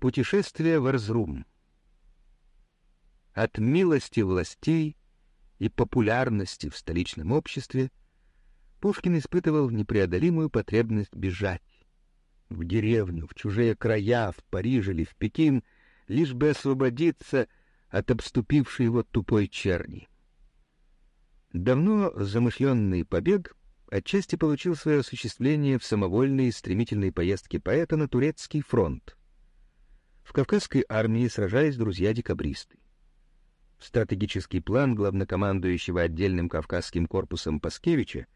Путешествие в Арзрум. От милости властей и популярности в столичном обществе Пушкин испытывал непреодолимую потребность бежать. В деревню, в чужие края, в Париж или в Пекин, лишь бы освободиться от обступившей его тупой черни. Давно замышленный побег отчасти получил свое осуществление в самовольной и стремительной поездке поэта на турецкий фронт. В Кавказской армии сражались друзья-декабристы. В стратегический план главнокомандующего отдельным Кавказским корпусом Паскевича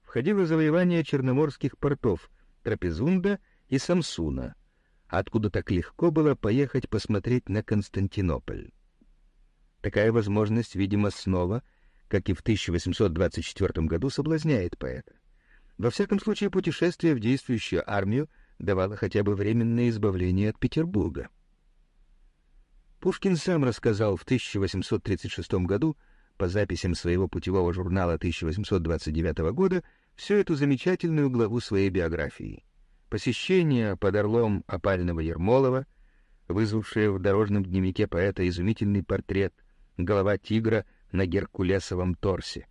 входило завоевание черноморских портов Трапезунда и Самсуна, откуда так легко было поехать посмотреть на Константинополь. Такая возможность, видимо, снова — как и в 1824 году, соблазняет поэта. Во всяком случае, путешествие в действующую армию давало хотя бы временное избавление от Петербурга. Пушкин сам рассказал в 1836 году по записям своего путевого журнала 1829 года всю эту замечательную главу своей биографии. Посещение под орлом опального Ермолова, вызвавшее в дорожном дневнике поэта изумительный портрет «Голова тигра» на геркулесовом торсе.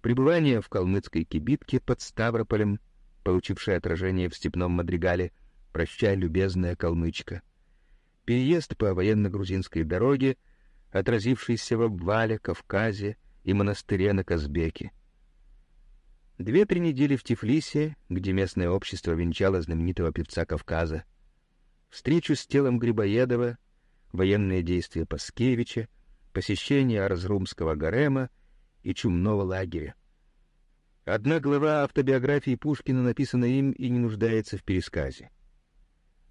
Пребывание в калмыцкой кибитке под Ставрополем, получившее отражение в степном мадригале «Прощай, любезная калмычка». Переезд по военно-грузинской дороге, отразившийся в обвале, Кавказе и монастыре на Казбеке. Две-три недели в Тифлисе, где местное общество венчало знаменитого певца Кавказа. Встречу с телом Грибоедова, военные действия Паскевича — посещение Арзрумского гарема и чумного лагеря. Одна глава автобиографии Пушкина написана им и не нуждается в пересказе.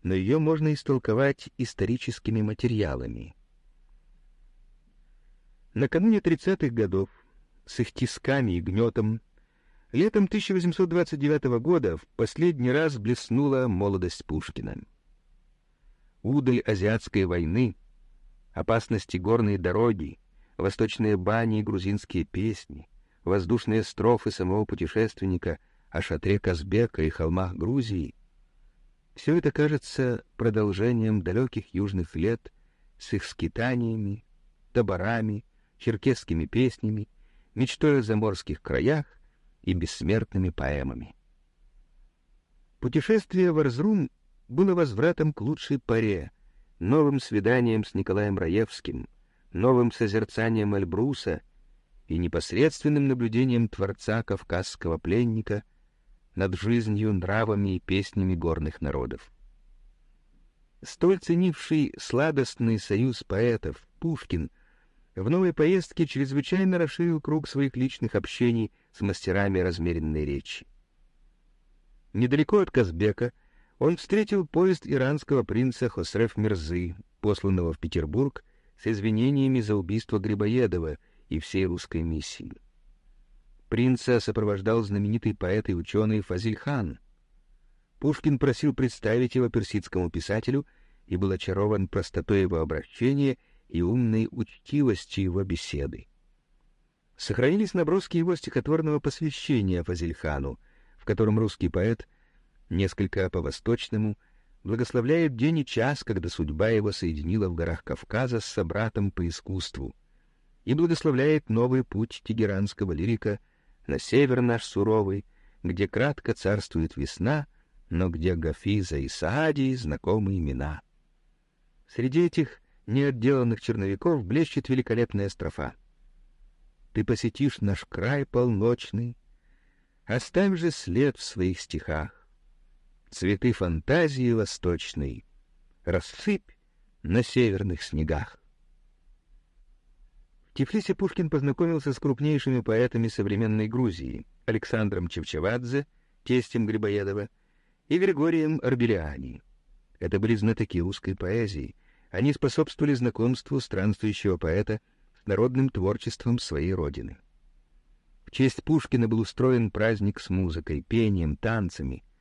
Но ее можно истолковать историческими материалами. Накануне 30-х годов, с их тисками и гнетом, летом 1829 года в последний раз блеснула молодость Пушкина. Удаль азиатской войны — опасности горной дороги, восточные бани и грузинские песни, воздушные строфы самого путешественника о шатре Казбека и холмах Грузии — все это кажется продолжением далеких южных лет с их скитаниями, таборами, черкесскими песнями, мечтой о заморских краях и бессмертными поэмами. Путешествие в Арзрум было возвратом к лучшей паре — новым свиданием с Николаем Раевским, новым созерцанием Эльбруса и непосредственным наблюдением Творца кавказского пленника над жизнью, нравами и песнями горных народов. Столь ценивший сладостный союз поэтов Пушкин в новой поездке чрезвычайно расширил круг своих личных общений с мастерами размеренной речи. Недалеко от Казбека он встретил поезд иранского принца Хосреф Мирзы, посланного в Петербург с извинениями за убийство Грибоедова и всей русской миссии. Принца сопровождал знаменитый поэт и ученый Фазиль хан. Пушкин просил представить его персидскому писателю и был очарован простотой его обращения и умной учтивостью его беседы. Сохранились наброски его стихотворного посвящения Фазильхану, в котором русский поэт — несколько по-восточному, благословляет день и час, когда судьба его соединила в горах Кавказа с собратом по искусству, и благословляет новый путь тегеранского лирика на север наш суровый, где кратко царствует весна, но где Гафиза и Саади знакомы имена. Среди этих неотделанных черновиков блещет великолепная строфа. Ты посетишь наш край полночный, оставь же след в своих стихах, цветы фантазии восточной, рассыпь на северных снегах. Тифлисе Пушкин познакомился с крупнейшими поэтами современной Грузии Александром Чевчевадзе, тестем Грибоедова, и Григорием Арбелиани. Это были знатоки русской поэзии. Они способствовали знакомству странствующего поэта с народным творчеством своей родины. В честь Пушкина был устроен праздник с музыкой, пением, танцами —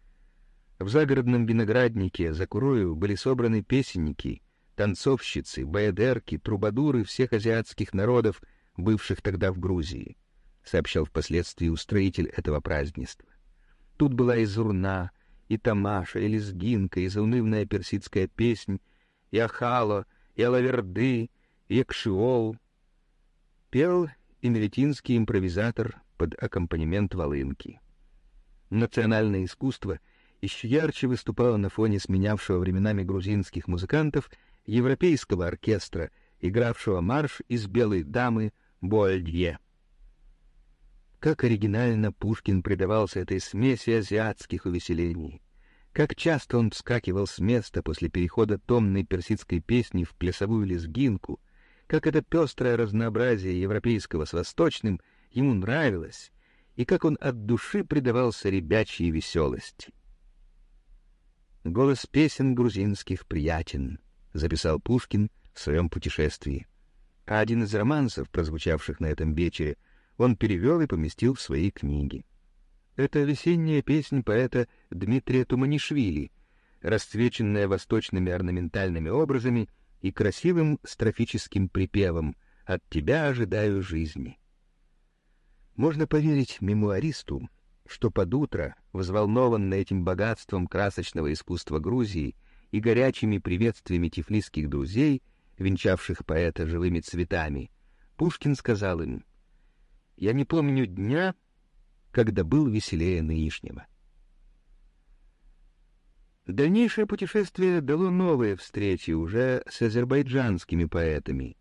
в загородном винограднике за Курою были собраны песенники, танцовщицы, баядерки, трубадуры всех азиатских народов, бывших тогда в Грузии, сообщал впоследствии устроитель этого празднества. Тут была и зурна, и тамаша, и лезгинка, и заунывная персидская песнь, и Ахало, и Алаверды, и Экшиол. Пел эмеретинский импровизатор под аккомпанемент волынки. Национальное искусство еще ярче выступало на фоне сменявшего временами грузинских музыкантов европейского оркестра, игравшего марш из «Белой дамы» Буальдье. Как оригинально Пушкин предавался этой смеси азиатских увеселений. Как часто он вскакивал с места после перехода томной персидской песни в плясовую лезгинку, как это пестрое разнообразие европейского с восточным ему нравилось, и как он от души предавался ребячьей веселости. «Голос песен грузинских приятен», — записал Пушкин в своем путешествии. А один из романсов, прозвучавших на этом вечере, — он перевел и поместил в свои книги. Это весенняя песня поэта Дмитрия Туманишвили, расцвеченная восточными орнаментальными образами и красивым строфическим припевом «От тебя ожидаю жизни». Можно поверить мемуаристу, что под утро, взволнованный этим богатством красочного искусства Грузии и горячими приветствиями тифлисских друзей, венчавших поэта живыми цветами, Пушкин сказал им я не помню дня, когда был веселее нынешнего. Дальнейшее путешествие дало новые встречи уже с азербайджанскими поэтами.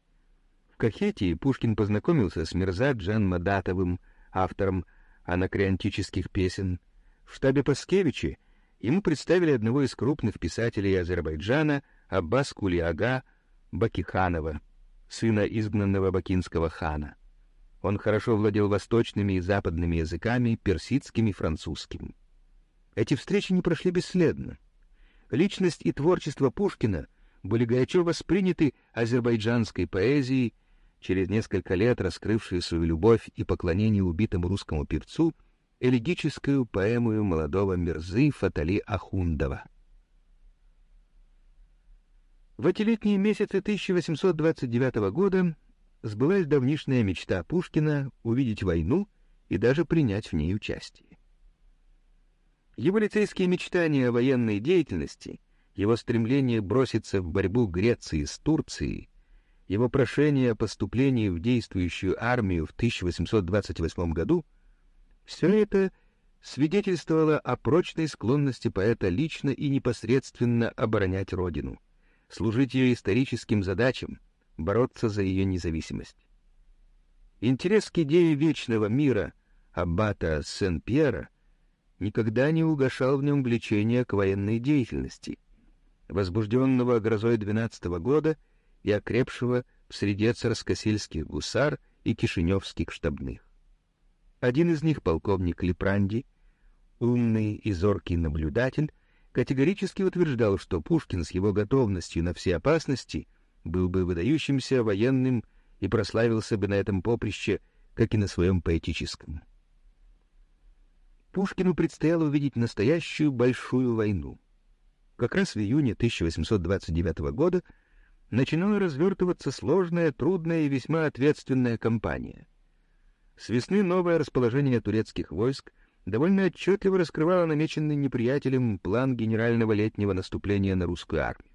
В Кахетии Пушкин познакомился с Мирза Джан Мадатовым, автором анакреонтических песен. В штабе Паскевича ему представили одного из крупных писателей Азербайджана Аббас Кулиага Бакиханова, сына изгнанного бакинского хана. Он хорошо владел восточными и западными языками, персидским и французским. Эти встречи не прошли бесследно. Личность и творчество Пушкина были горячо восприняты азербайджанской поэзией, через несколько лет раскрывшей свою любовь и поклонение убитому русскому певцу, элегическую поэму молодого Мирзы Фатали Ахундова. В эти летние месяцы 1829 года сбылась давнишняя мечта Пушкина увидеть войну и даже принять в ней участие. Его лицейские мечтания о военной деятельности, его стремление броситься в борьбу Греции с Турцией, его прошение о поступлении в действующую армию в 1828 году — все это свидетельствовало о прочной склонности поэта лично и непосредственно оборонять родину, служить ее историческим задачам — бороться за ее независимость. Интерес к идее вечного мира аббата Сен-Пьера никогда не угошал в нем влечения к военной деятельности, возбужденного грозой двенадцатого года и окрепшего в среде царскосельских гусар и кишиневских штабных. Один из них, полковник Лепранди, умный и зоркий наблюдатель, категорически утверждал, что Пушкин с его готовностью на все опасности — был бы выдающимся военным и прославился бы на этом поприще, как и на своем поэтическом. Пушкину предстояло увидеть настоящую большую войну. Как раз в июне 1829 года начинала развертываться сложная, трудная и весьма ответственная кампания. С весны новое расположение турецких войск довольно отчетливо раскрывало намеченный неприятелем план генерального летнего наступления на русскую армию.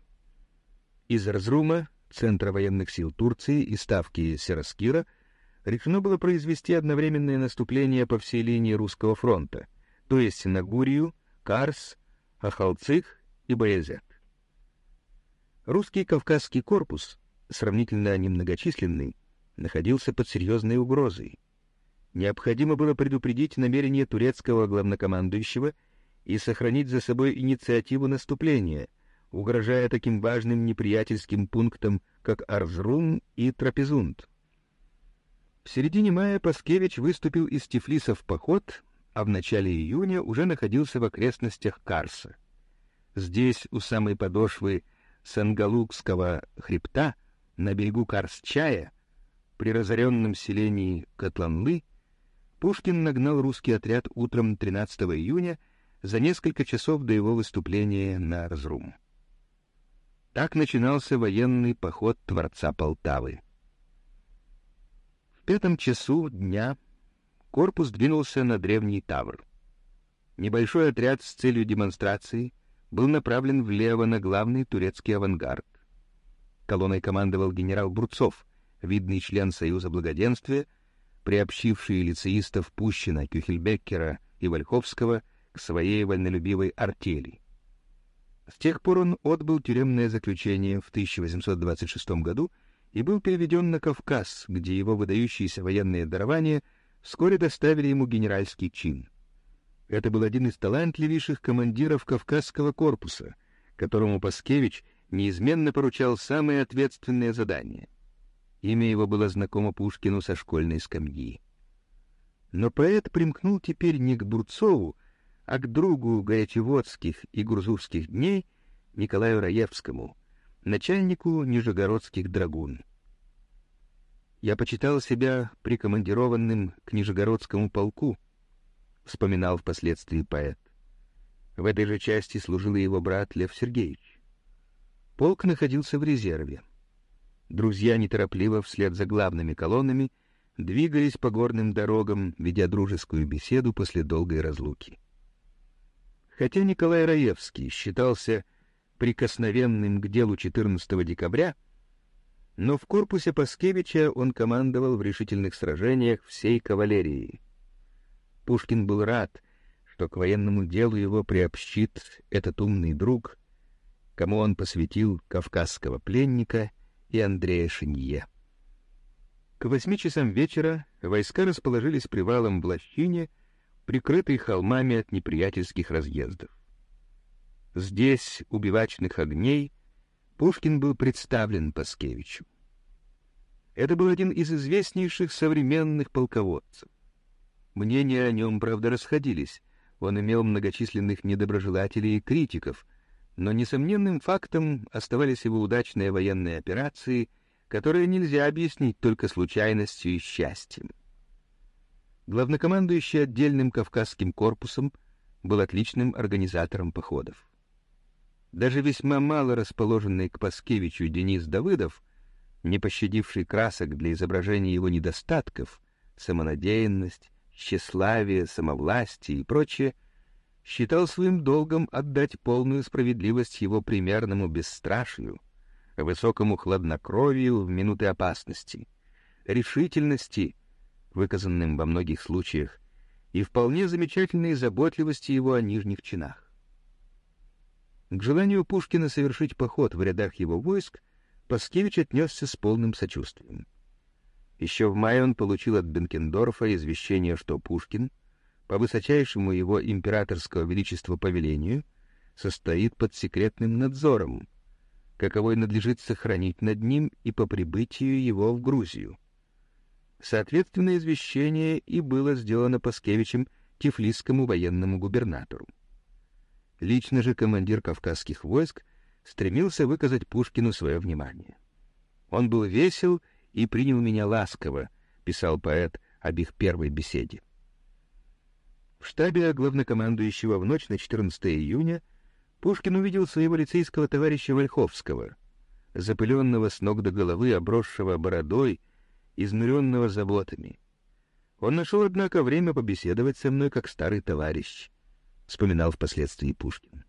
Из Разрума Центра военных сил Турции и ставки Сераскира, решено было произвести одновременное наступление по всей линии русского фронта, то есть на Гурию, Карс, Ахалцих и Баязет. Русский Кавказский корпус, сравнительно немногочисленный, находился под серьезной угрозой. Необходимо было предупредить намерение турецкого главнокомандующего и сохранить за собой инициативу наступления — угрожая таким важным неприятельским пунктам, как Арзрум и Трапезунд. В середине мая Паскевич выступил из Тифлиса в поход, а в начале июня уже находился в окрестностях Карса. Здесь, у самой подошвы Сангалукского хребта, на берегу Карс-Чая, при разоренном селении Котланлы, Пушкин нагнал русский отряд утром 13 июня за несколько часов до его выступления на Арзрум. Так начинался военный поход Творца Полтавы. В пятом часу дня корпус двинулся на древний Тавр. Небольшой отряд с целью демонстрации был направлен влево на главный турецкий авангард. Колонной командовал генерал Бурцов, видный член Союза Благоденствия, приобщивший лицеистов Пущина, Кюхельбеккера и Вольховского к своей вольнолюбивой артели. С тех пор он отбыл тюремное заключение в 1826 году и был переведен на Кавказ, где его выдающиеся военные дарования вскоре доставили ему генеральский чин. Это был один из талантливейших командиров Кавказского корпуса, которому Паскевич неизменно поручал самые ответственные задания. Имя его было знакомо Пушкину со школьной скамьи. Но поэт примкнул теперь не к Бурцову, а к другу горячеводских и грузурских дней Николаю Раевскому, начальнику нижегородских драгун. Я почитал себя прикомандированным к Нижегородскому полку, вспоминал впоследствии поэт. В этой же части служил его брат Лев Сергеевич. Полк находился в резерве. Друзья неторопливо вслед за главными колоннами двигались по горным дорогам, ведя дружескую беседу после долгой разлуки. Хотя Николай Раевский считался прикосновенным к делу 14 декабря, но в корпусе Паскевича он командовал в решительных сражениях всей кавалерии. Пушкин был рад, что к военному делу его приобщит этот умный друг, кому он посвятил кавказского пленника и Андрея Шинье. К восьми часам вечера войска расположились привалом в лощине, прикрытый холмами от неприятельских разъездов. Здесь, у бивачных огней, Пушкин был представлен Паскевичу. Это был один из известнейших современных полководцев. Мнения о нем, правда, расходились. Он имел многочисленных недоброжелателей и критиков, но несомненным фактом оставались его удачные военные операции, которые нельзя объяснить только случайностью и счастьем. Главнокомандующий отдельным Кавказским корпусом был отличным организатором походов. Даже весьма мало расположенный к Паскевичу Денис Давыдов, не пощадивший красок для изображения его недостатков, самонадеянность, тщеславие, самовластие и прочее, считал своим долгом отдать полную справедливость его примерному бесстрашию, высокому хладнокровию в минуты опасности, решительности, выказанным во многих случаях, и вполне замечательной заботливости его о нижних чинах. К желанию Пушкина совершить поход в рядах его войск Паскевич отнесся с полным сочувствием. Еще в мае он получил от Бенкендорфа извещение, что Пушкин, по высочайшему его императорского величества повелению, состоит под секретным надзором, каковой надлежит сохранить над ним и по прибытию его в Грузию. Соответственное извещение и было сделано Паскевичем Тифлисскому военному губернатору. Лично же командир кавказских войск стремился выказать Пушкину свое внимание. Он был весел и принял меня ласково, писал поэт об их первой беседе. В штабе главнокомандующего в ночь на 14 июня Пушкин увидел своего лицейского товарища Вольховского, запыленного с ног до головы, обросшего бородой, изнуренного заботами. Он нашел, однако, время побеседовать со мной как старый товарищ, вспоминал впоследствии Пушкин.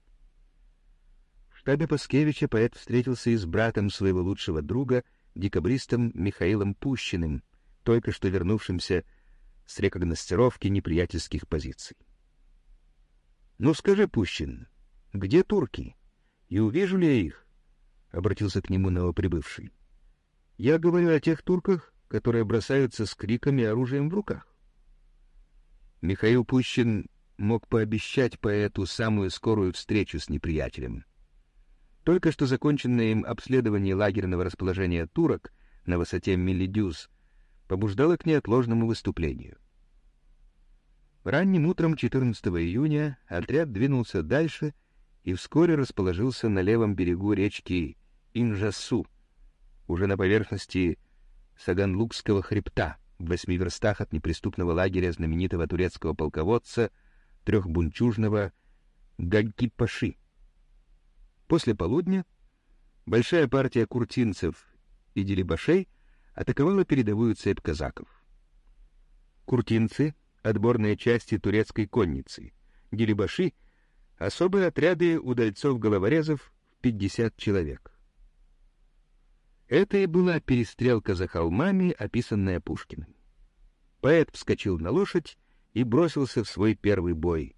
В штабе Паскевича поэт встретился и с братом своего лучшего друга декабристом Михаилом Пущиным, только что вернувшимся с рекогностировки неприятельских позиций. «Ну скажи, Пущин, где турки? И увижу ли я их?» — обратился к нему новоприбывший. «Я говорю о тех турках, которые бросаются с криками и оружием в руках». Михаил Пущин мог пообещать поэту самую скорую встречу с неприятелем — только что законченное им обследование лагерного расположения турок на высоте Миллидюс побуждало к неотложному выступлению. Ранним утром 14 июня отряд двинулся дальше и вскоре расположился на левом берегу речки Инжасу, уже на поверхности Саганлукского хребта, в восьми верстах от неприступного лагеря знаменитого турецкого полководца трехбунчужного Гаггипаши. После полудня большая партия куртинцев и делибашей атаковала передовую цепь казаков. Куртинцы — отборные части турецкой конницы, делибаши — особые отряды удальцов-головорезов в 50 человек. Это и была перестрелка за холмами, описанная Пушкиным. Поэт вскочил на лошадь и бросился в свой первый бой.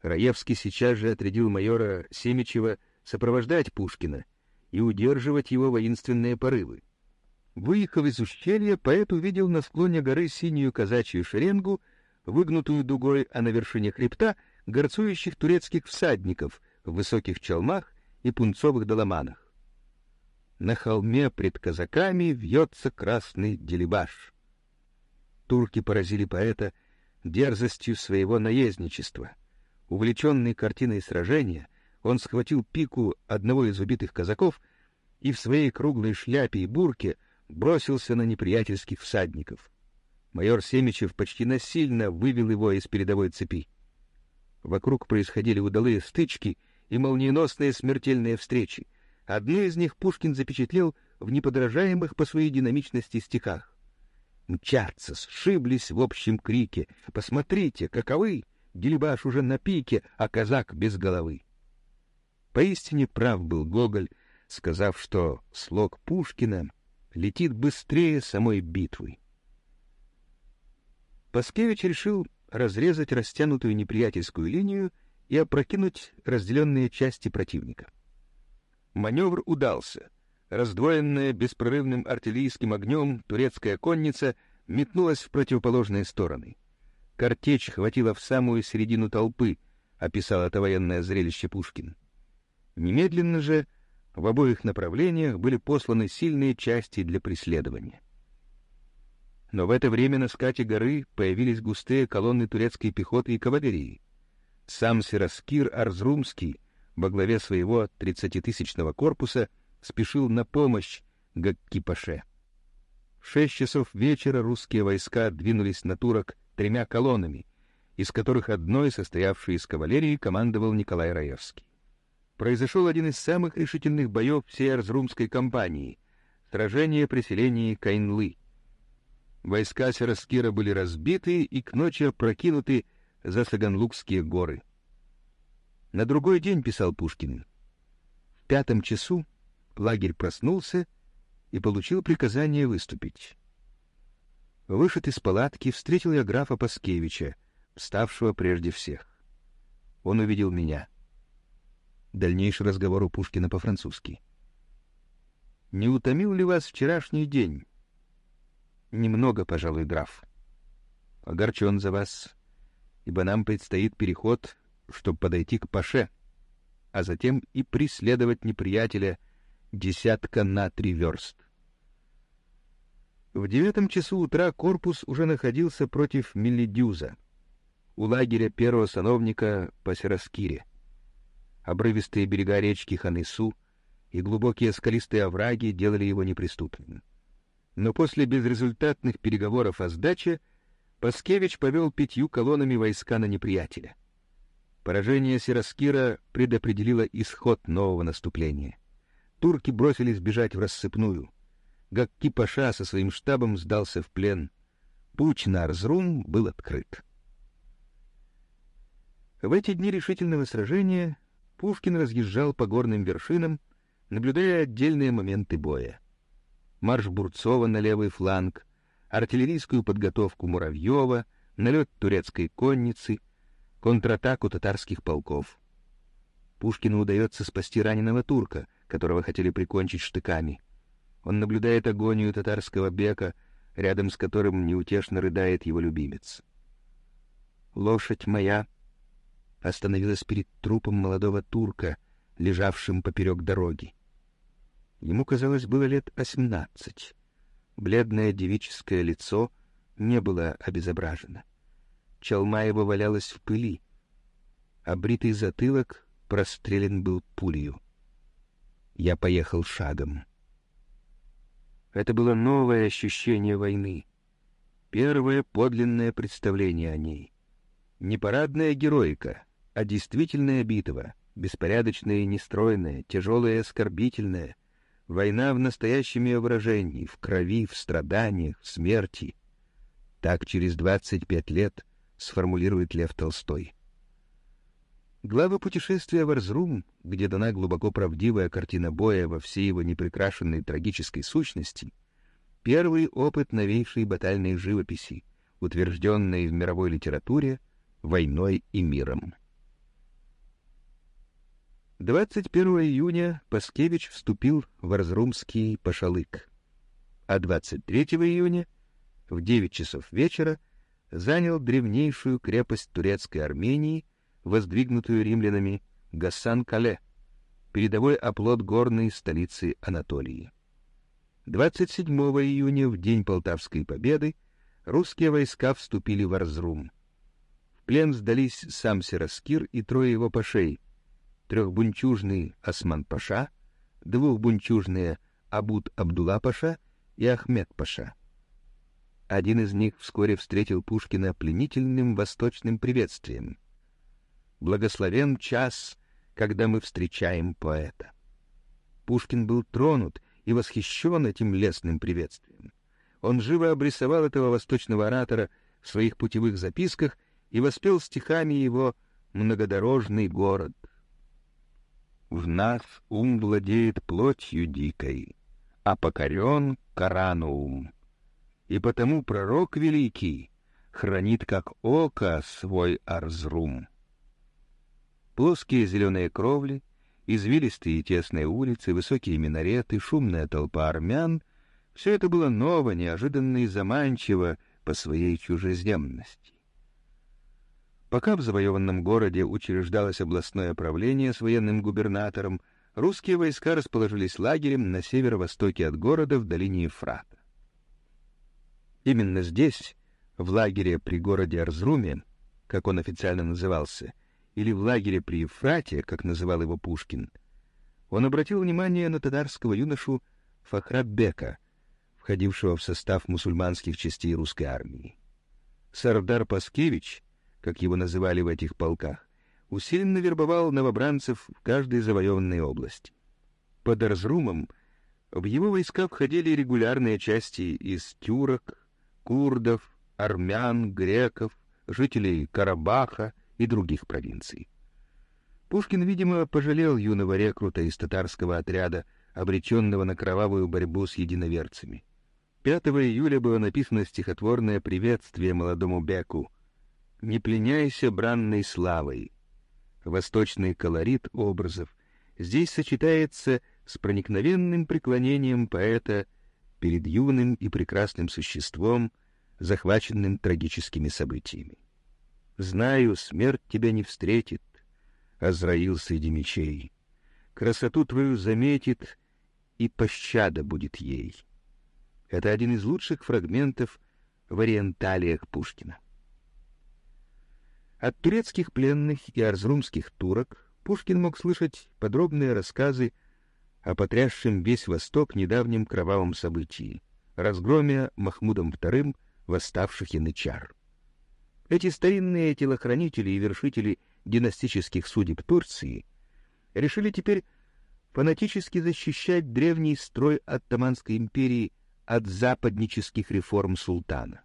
Раевский сейчас же отрядил майора Семичева сопровождать Пушкина и удерживать его воинственные порывы. Выехав из ущелья, поэт увидел на склоне горы синюю казачью шеренгу, выгнутую дугой, а на вершине хребта — горцующих турецких всадников в высоких челмах и пунцовых доломанах. На холме пред казаками вьется красный делибаш. Турки поразили поэта дерзостью своего наездничества. Увлеченный картиной сражения, он схватил пику одного из убитых казаков и в своей круглой шляпе и бурке бросился на неприятельских всадников. Майор Семичев почти насильно вывел его из передовой цепи. Вокруг происходили удалые стычки и молниеносные смертельные встречи. Одну из них Пушкин запечатлел в неподражаемых по своей динамичности стихах. Мчатся, сшиблись в общем крике. Посмотрите, каковы! Дельбаш уже на пике, а казак без головы. Поистине прав был Гоголь, сказав, что слог Пушкина летит быстрее самой битвы. Паскевич решил разрезать растянутую неприятельскую линию и опрокинуть разделенные части противника. Маневр удался. Раздвоенная беспрерывным артиллерийским огнем турецкая конница метнулась в противоположные стороны. Картечь хватила в самую середину толпы, описал это военное зрелище Пушкин. Немедленно же в обоих направлениях были посланы сильные части для преследования. Но в это время на скате горы появились густые колонны турецкой пехоты и кавалерии. Сам Сираскир Арзрумский во главе своего тридцатитысячного корпуса спешил на помощь Гаккипаше. В шесть часов вечера русские войска двинулись на турок тремя колоннами, из которых одной, состоявшей из кавалерии, командовал Николай Раевский. Произошел один из самых решительных боев всей Арзрумской кампании — сражение при селении Кайнлы. Войска Сераскира были разбиты и к ночи опрокинуты за Саганлукские горы. На другой день, писал Пушкин, в пятом часу лагерь проснулся и получил приказание выступить. Вышед из палатки, встретил я графа Паскевича, вставшего прежде всех. Он увидел меня. Дальнейший разговор у Пушкина по-французски. «Не утомил ли вас вчерашний день?» «Немного, пожалуй, граф. Огорчен за вас, ибо нам предстоит переход, чтобы подойти к Паше, а затем и преследовать неприятеля десятка на три верст. В девятом часу утра корпус уже находился против Мелидюза, у лагеря первого сановника по Сераскире. Обрывистые берега речки Ханысу и глубокие скалистые овраги делали его неприступным. Но после безрезультатных переговоров о сдаче Паскевич повел пятью колоннами войска на неприятеля. Поражение Сираскира предопределило исход нового наступления. Турки бросились бежать в рассыпную. Гакки-паша со своим штабом сдался в плен. Путь на Арзрум был открыт. В эти дни решительного сражения Пушкин разъезжал по горным вершинам, наблюдая отдельные моменты боя. Марш Бурцова на левый фланг, артиллерийскую подготовку Муравьева, налет турецкой конницы, контратаку татарских полков. Пушкину удается спасти раненого турка, которого хотели прикончить штыками. Он наблюдает агонию татарского бека, рядом с которым неутешно рыдает его любимец. Лошадь моя остановилась перед трупом молодого турка, лежавшим поперек дороги. Ему, казалось, было лет восемнадцать. Бледное девическое лицо не было обезображено. Чалма его валялась в пыли, а бритый затылок прострелен был пулею. Я поехал шагом. Это было новое ощущение войны, первое подлинное представление о ней. Не героика, а действительная битва, беспорядочная и нестройная, тяжелая и оскорбительная, война в настоящем ее выражении, в крови, в страданиях, в смерти. Так через 25 лет сформулирует Лев Толстой. Глава путешествия в Арзрум, где дана глубоко правдивая картина боя во всей его непрекрашенной трагической сущности, первый опыт новейшей батальной живописи, утвержденной в мировой литературе войной и миром. 21 июня Паскевич вступил в Арзрумский Пашалык, а 23 июня в 9 часов вечера занял древнейшую крепость турецкой Армении — воздвигнутую римлянами Гасан-Кале, передовой оплот горной столицы Анатолии. 27 июня, в день Полтавской победы, русские войска вступили в Арзрум. В плен сдались сам Сераскир и трое его пашей, трехбунчужный Осман-паша, двухбунчужные Абуд Абдулла-паша и Ахмед-паша. Один из них вскоре встретил Пушкина пленительным восточным приветствием — Благословен час, когда мы встречаем поэта. Пушкин был тронут и восхищен этим лестным приветствием. Он живо обрисовал этого восточного оратора в своих путевых записках и воспел стихами его «Многодорожный город». В нас ум владеет плотью дикой, а покорен Корану ум. И потому пророк великий хранит как око свой Арзрум. Плоские зеленые кровли, извилистые и тесные улицы, высокие минареты, шумная толпа армян — все это было ново, неожиданно и заманчиво по своей чужеземности. Пока в завоеванном городе учреждалось областное правление с военным губернатором, русские войска расположились лагерем на северо-востоке от города в долине Ефрата. Именно здесь, в лагере при городе Арзруме, как он официально назывался, или в лагере при Ефрате, как называл его Пушкин, он обратил внимание на татарского юношу Фахрабека, входившего в состав мусульманских частей русской армии. Сардар Паскевич, как его называли в этих полках, усиленно вербовал новобранцев в каждой завоеванной области. Под Арзрумом в его войска входили регулярные части из тюрок, курдов, армян, греков, жителей Карабаха, и других провинций. Пушкин, видимо, пожалел юного рекрута из татарского отряда, обреченного на кровавую борьбу с единоверцами. 5 июля было написано стихотворное приветствие молодому Беку «Не пленяйся бранной славой». Восточный колорит образов здесь сочетается с проникновенным преклонением поэта перед юным и прекрасным существом, захваченным трагическими событиями. Знаю, смерть тебя не встретит, Азраил среди мечей. Красоту твою заметит, и пощада будет ей. Это один из лучших фрагментов в ориенталиях Пушкина. От турецких пленных и арзрумских турок Пушкин мог слышать подробные рассказы о потрясшем весь Восток недавнем кровавом событии — разгроме Махмудом II восставших янычар. Эти старинные телохранители и вершители династических судеб Турции решили теперь фанатически защищать древний строй Оттоманской империи от западнических реформ султана.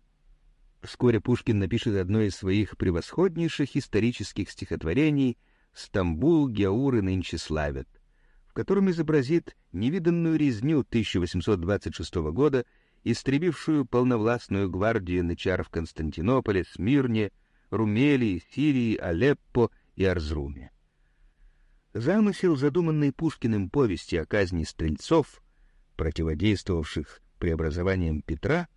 Вскоре Пушкин напишет одно из своих превосходнейших исторических стихотворений «Стамбул, Геауры нынче славят», в котором изобразит невиданную резню 1826 года истребившую полновластную гвардию нычар в Константинополе, Смирне, Румелии, Сирии, Алеппо и Арзруме. Замысел, задуманный Пушкиным повести о казни стрельцов, противодействовавших преобразованиям Петра,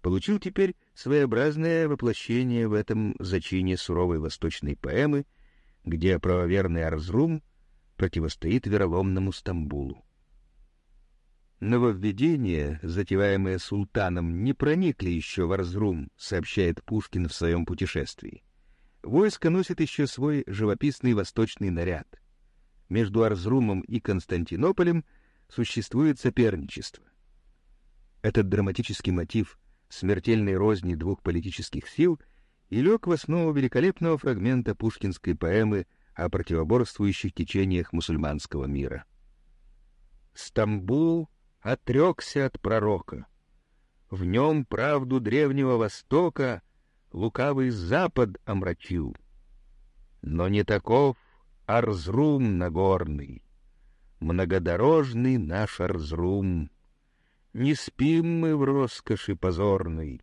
получил теперь своеобразное воплощение в этом зачине суровой восточной поэмы, где правоверный Арзрум противостоит вероломному Стамбулу. Нововведения, затеваемые султаном, не проникли еще в Арзрум, сообщает Пушкин в своем путешествии. Войско носит еще свой живописный восточный наряд. Между Арзрумом и Константинополем существует соперничество. Этот драматический мотив смертельной розни двух политических сил и лег в основу великолепного фрагмента пушкинской поэмы о противоборствующих течениях мусульманского мира. Стамбул отрекся от пророка. В нем правду древнего Востока лукавый Запад омрачил. Но не таков Арзрум Нагорный, Многодорожный наш Арзрум. Не спим мы в роскоши позорной,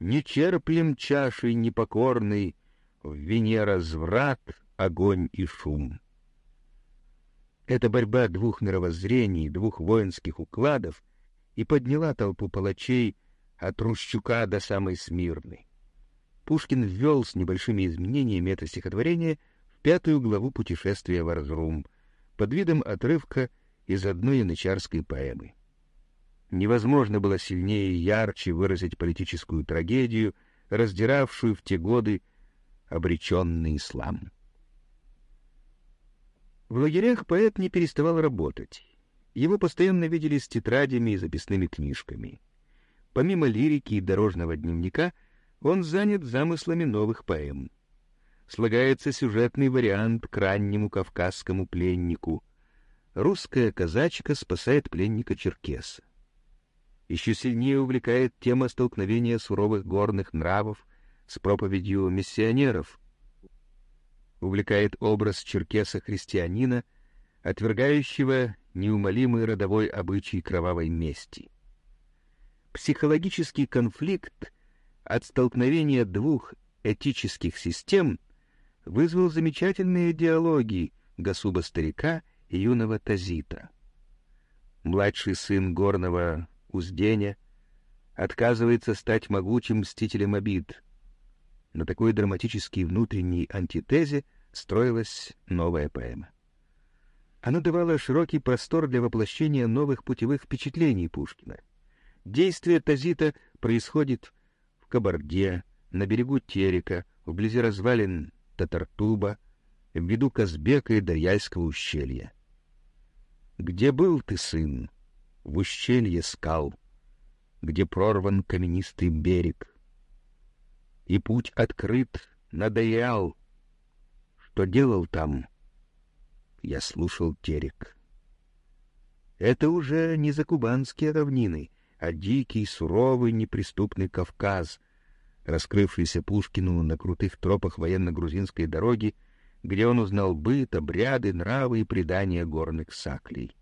Не черплем чашей непокорной В вине разврат, огонь и шум. Эта борьба двух мировоззрений, двух воинских укладов и подняла толпу палачей от Рущука до самой Смирны. Пушкин ввел с небольшими изменениями это стихотворение в пятую главу «Путешествия в Арзрум» под видом отрывка из одной янычарской поэмы. Невозможно было сильнее и ярче выразить политическую трагедию, раздиравшую в те годы обреченный ислам. В лагерях поэт не переставал работать. Его постоянно видели с тетрадями и записными книжками. Помимо лирики и дорожного дневника, он занят замыслами новых поэм. Слагается сюжетный вариант к раннему кавказскому пленнику. Русская казачка спасает пленника черкеса. Еще сильнее увлекает тема столкновения суровых горных нравов с проповедью миссионеров. Увлекает образ черкеса-христианина, отвергающего неумолимый родовой обычай кровавой мести. Психологический конфликт от столкновения двух этических систем вызвал замечательные диалоги Гасуба-старика и юного Тазита. Младший сын горного Узденя отказывается стать могучим мстителем обид. На такой драматический внутренней антитезе строилась новая поэма. Оно давало широкий простор для воплощения новых путевых впечатлений Пушкина. Действие Тазита происходит в Кабарде, на берегу Терека, вблизи развалин Татартуба, в виду Казбека и Дарьяльского ущелья. «Где был ты, сын? В ущелье скал, где прорван каменистый берег. И путь открыт на. Что делал там?» я слушал терек. Это уже не закубанские равнины, а дикий, суровый, неприступный Кавказ, раскрывшийся Пушкину на крутых тропах военно-грузинской дороги, где он узнал быт, обряды, нравы и предания горных саклей.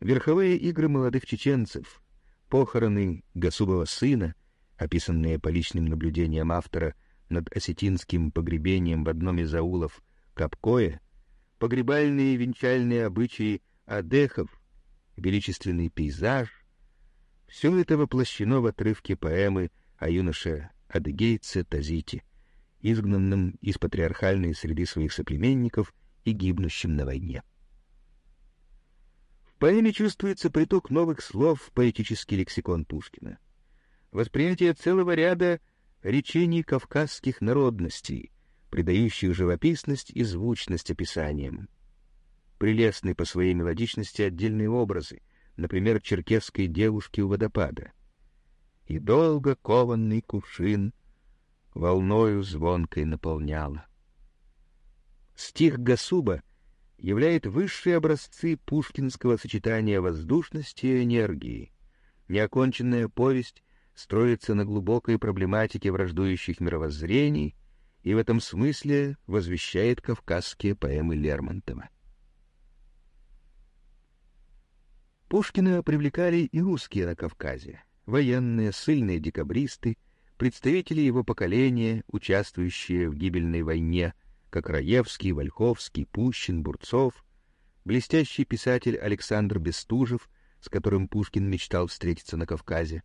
Верховые игры молодых чеченцев, похороны Гасубова сына, описанные по личным наблюдениям автора над осетинским погребением в одном из аулов Капкоя, погребальные и венчальные обычаи адехов, величественный пейзаж — все это воплощено в отрывке поэмы о юноше Адыгейце Тазите, изгнанном из патриархальной среды своих соплеменников и гибнущем на войне. В поэме чувствуется приток новых слов в поэтический лексикон Пушкина. Восприятие целого ряда речений кавказских народностей, придающих живописность и звучность описаниям. Прелестны по своей мелодичности отдельные образы, например, черкесской девушки у водопада. И долго кованный кувшин волною звонкой наполняла. Стих Гасуба являет высшие образцы пушкинского сочетания воздушности и энергии. Неоконченная повесть строится на глубокой проблематике враждующих мировоззрений — и в этом смысле возвещает кавказские поэмы Лермонтова. Пушкина привлекали и русские на Кавказе, военные, сильные декабристы, представители его поколения, участвующие в гибельной войне, как Раевский, Вольховский, Пущин, Бурцов, блестящий писатель Александр Бестужев, с которым Пушкин мечтал встретиться на Кавказе,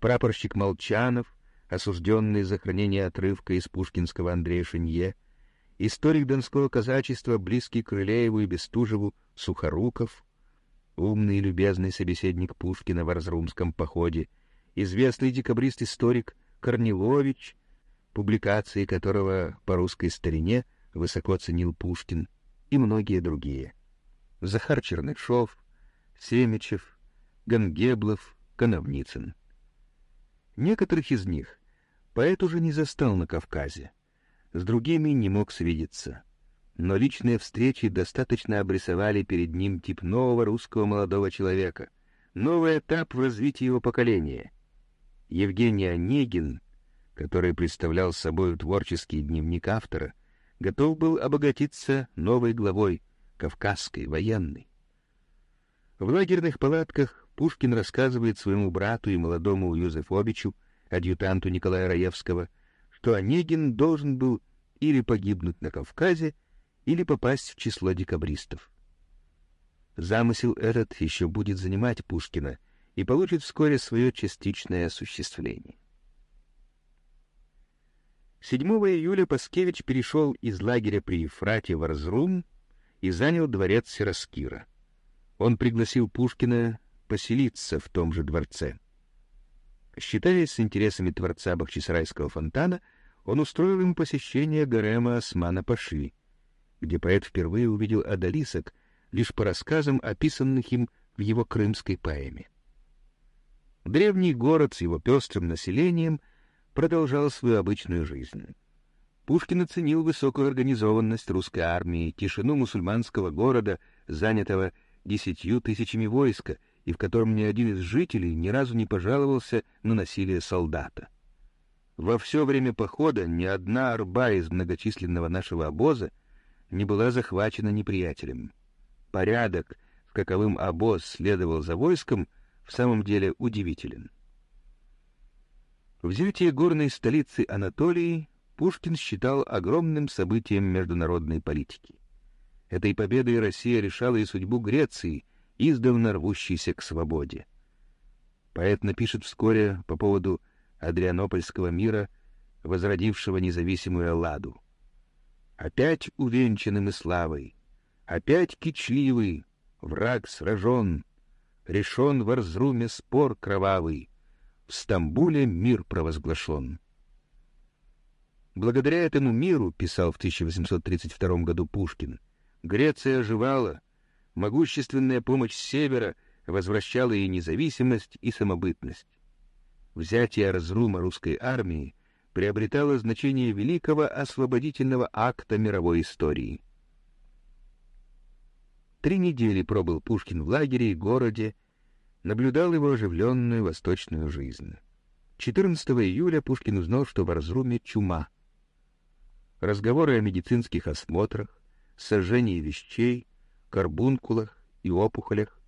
прапорщик Молчанов, осужденный за хранение отрывка из пушкинского Андрея Шинье, историк донского казачества, близкий к Крылееву и Бестужеву, Сухоруков, умный и любезный собеседник Пушкина в Разрумском походе, известный декабрист-историк Корнилович, публикации которого по русской старине высоко ценил Пушкин, и многие другие. Захар Чернышов, Семечев, Гангеблов, Коновницын. Некоторых из них Поэт уже не застал на Кавказе. С другими не мог свидеться. Но личные встречи достаточно обрисовали перед ним тип нового русского молодого человека, новый этап в развитии его поколения. Евгений Онегин, который представлял собой творческий дневник автора, готов был обогатиться новой главой, кавказской, военной. В лагерных палатках Пушкин рассказывает своему брату и молодому Юзефовичу, адъютанту Николая Раевского, что Онегин должен был или погибнуть на Кавказе, или попасть в число декабристов. Замысел этот еще будет занимать Пушкина и получит вскоре свое частичное осуществление. 7 июля Паскевич перешел из лагеря при Ефрате в Арзрум и занял дворец Сираскира. Он пригласил Пушкина поселиться в том же дворце. Считаясь с интересами творца Бахчисарайского фонтана, он устроил им посещение гарема Османа Паши, где поэт впервые увидел одолисок лишь по рассказам, описанных им в его крымской поэме. Древний город с его пестрым населением продолжал свою обычную жизнь. Пушкин оценил высокую организованность русской армии, тишину мусульманского города, занятого десятью тысячами войска, и в котором ни один из жителей ни разу не пожаловался на насилие солдата. Во все время похода ни одна арба из многочисленного нашего обоза не была захвачена неприятелем. Порядок, в каковым обоз следовал за войском, в самом деле удивителен. Взятие горной столицы Анатолии Пушкин считал огромным событием международной политики. Этой победой Россия решала и судьбу Греции, издавна рвущейся к свободе. Поэт напишет вскоре по поводу Адрианопольского мира, возродившего независимую Элладу. Опять увенчанным и славой, опять кичливый, враг сражен, решен в Арзруме спор кровавый, в Стамбуле мир провозглашен. Благодаря этому миру, писал в 1832 году Пушкин, Греция оживала, могущественная помощь с севера возвращала ей независимость и самобытность взятие разрума русской армии приобретало значение великого освободительного акта мировой истории. Три недели пробыл Пушкин в лагере и городе, наблюдал его оживленную восточную жизнь. 14 июля Пушкин узнал, что в Разруме чума. Разговоры о медицинских осмотрах, сожжении вещей, карбункулах и опухолях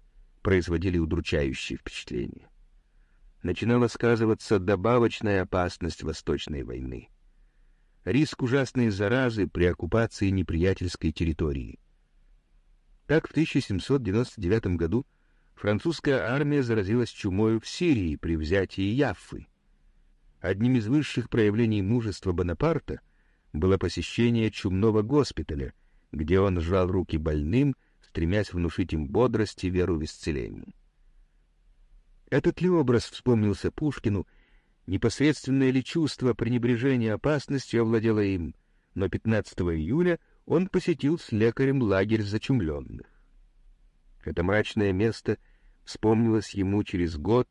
производили удручающее впечатление начинала сказываться добавочная опасность Восточной войны. Риск ужасной заразы при оккупации неприятельской территории. Так в 1799 году французская армия заразилась чумою в Сирии при взятии Яффы. Одним из высших проявлений мужества Бонапарта было посещение чумного госпиталя, где он сжал руки больным, стремясь внушить им бодрость и веру в исцеление. Этот ли образ вспомнился Пушкину, непосредственное ли чувство пренебрежения опасностью овладело им, но 15 июля он посетил с лекарем лагерь зачумленных. Это мрачное место вспомнилось ему через год,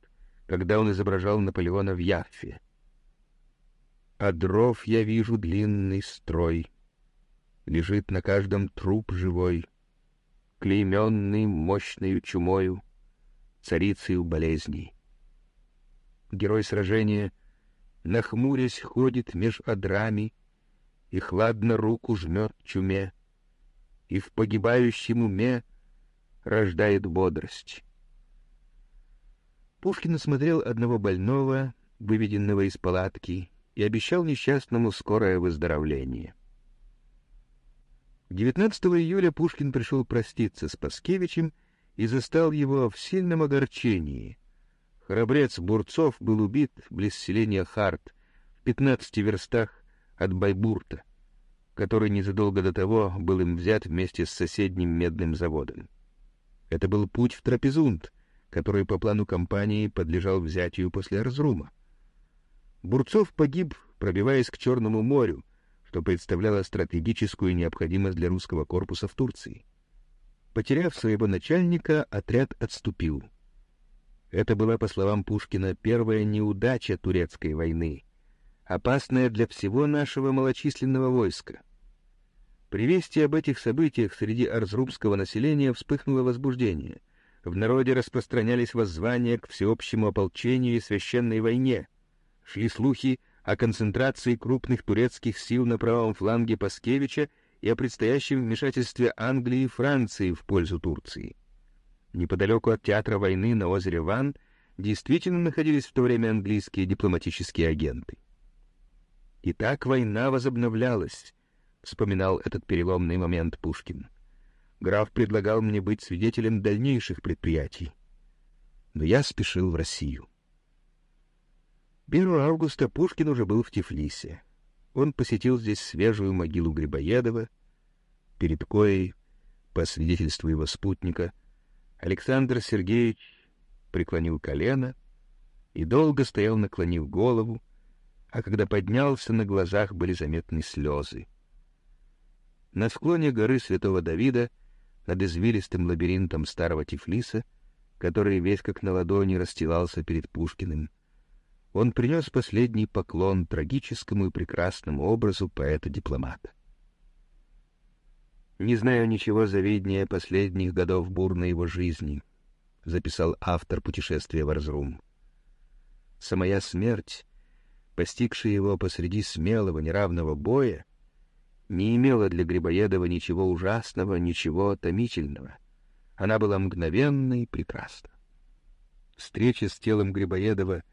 когда он изображал Наполеона в Яффе. А дров я вижу длинный строй, Лежит на каждом труп живой, Клейменный мощною чумою, царицею болезней. Герой сражения, нахмурясь, ходит меж одрами и хладно руку жмет чуме, и в погибающем уме рождает бодрость. Пушкин осмотрел одного больного, выведенного из палатки, и обещал несчастному скорое выздоровление. 19 июля Пушкин пришел проститься с Паскевичем и застал его в сильном огорчении. Храбрец Бурцов был убит близ селения Харт в пятнадцати верстах от Байбурта, который незадолго до того был им взят вместе с соседним медным заводом. Это был путь в Трапезунд, который по плану компании подлежал взятию после Арзрума. Бурцов погиб, пробиваясь к Черному морю, что представляло стратегическую необходимость для русского корпуса в Турции. Потеряв своего начальника, отряд отступил. Это была, по словам Пушкина, первая неудача турецкой войны, опасная для всего нашего малочисленного войска. При вести об этих событиях среди арзрумского населения вспыхнуло возбуждение. В народе распространялись воззвания к всеобщему ополчению и священной войне. Шли слухи о концентрации крупных турецких сил на правом фланге Паскевича и о предстоящем вмешательстве Англии и Франции в пользу Турции. Неподалеку от театра войны на озере Ван действительно находились в то время английские дипломатические агенты. Итак, война возобновлялась, вспоминал этот переломный момент Пушкин. Граф предлагал мне быть свидетелем дальнейших предприятий. Но я спешил в Россию. 1 августа Пушкин уже был в Тифлисе. Он посетил здесь свежую могилу Грибоедова, перед коей, по свидетельству его спутника, Александр Сергеевич преклонил колено и долго стоял, наклонив голову, а когда поднялся, на глазах были заметны слезы. На склоне горы Святого Давида, над извилистым лабиринтом старого Тифлиса, который весь как на ладони расстилался перед Пушкиным, он принес последний поклон трагическому и прекрасному образу поэта-дипломата. «Не знаю ничего завиднее последних годов бурной его жизни», — записал автор путешествия в Арзрум. «Самая смерть постигшая его посреди смелого неравного боя, не имела для Грибоедова ничего ужасного, ничего томительного. Она была мгновенна и прекрасна. Встреча с телом Грибоедова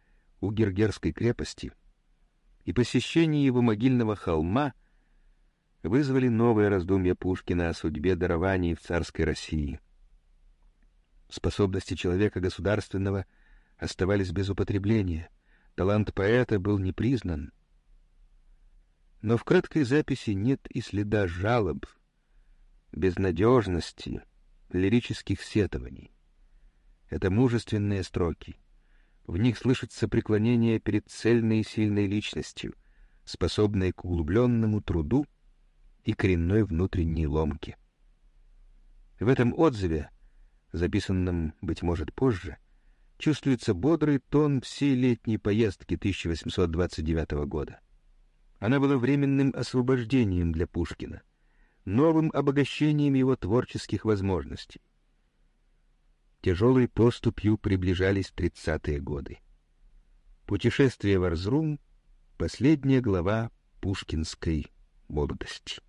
у Гергерской крепости и посещение его могильного холма вызвали новое раздумье Пушкина о судьбе дарований в царской России. Способности человека государственного оставались без употребления — Талант поэта был не признан. Но в краткой записи нет и следа жалоб, безнадежности, лирических сетований. Это мужественные строки. В них слышится преклонение перед цельной и сильной личностью, способной к углубленному труду и коренной внутренней ломке. В этом отзыве, записанном, быть может, позже, чувствуется бодрый тон всей летней поездки 1829 года. Она была временным освобождением для Пушкина, новым обогащением его творческих возможностей. Тяжелой поступью приближались тридцатые годы. Путешествие в Арзрум — последняя глава пушкинской молодости.